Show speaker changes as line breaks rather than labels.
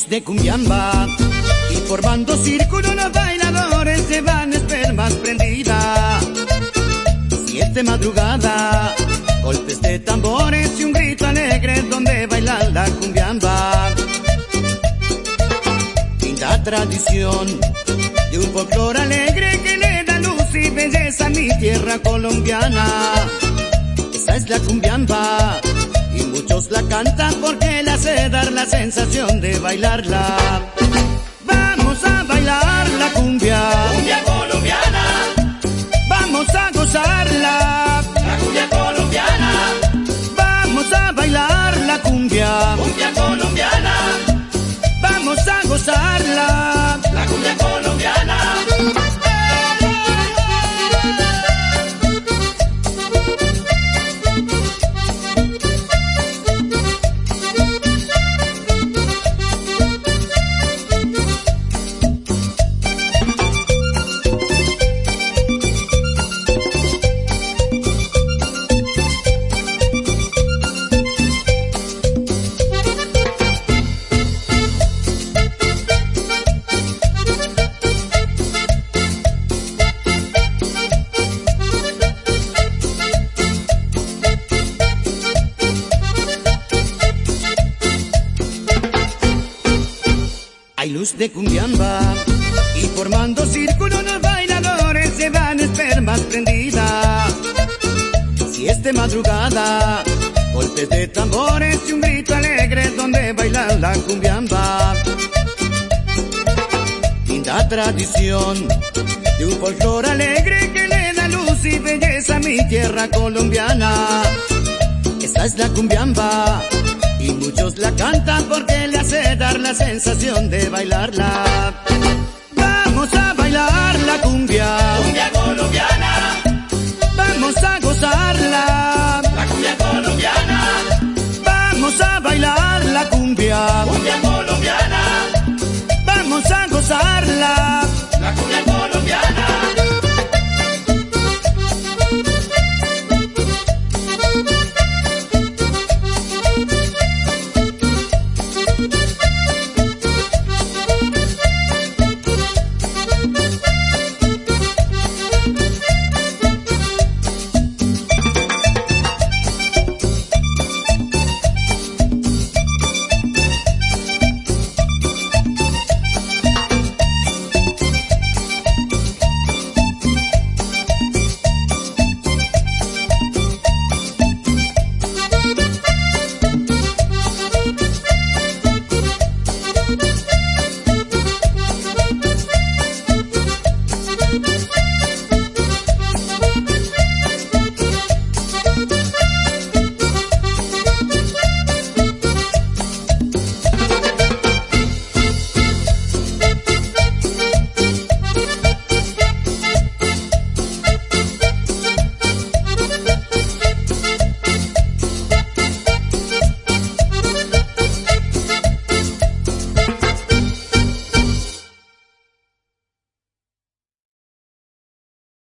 luz de cumbiamba y formando círculo los bailadores llevan espermas prendida. Siete madrugada, golpes de tambores y un grito alegre donde bailan la cumbiamba. Linda tradición y un folclor alegre que le da luz y belleza a mi tierra colombiana. Esa es la cumbiamba y muchos la cantan porque hace dar la sensación de bailarla. De cumbiamba y formando círculo los bailadores llevan espermas prendidas. Si es de madrugada, golpes de tambores y un grito alegre donde bailan la cumbiamba. Linda tradición de un folclor alegre que le da luz y belleza a mi tierra colombiana. Esa es la cumbiamba y muchos la cantan porque le hace dar la sensación de bailarla.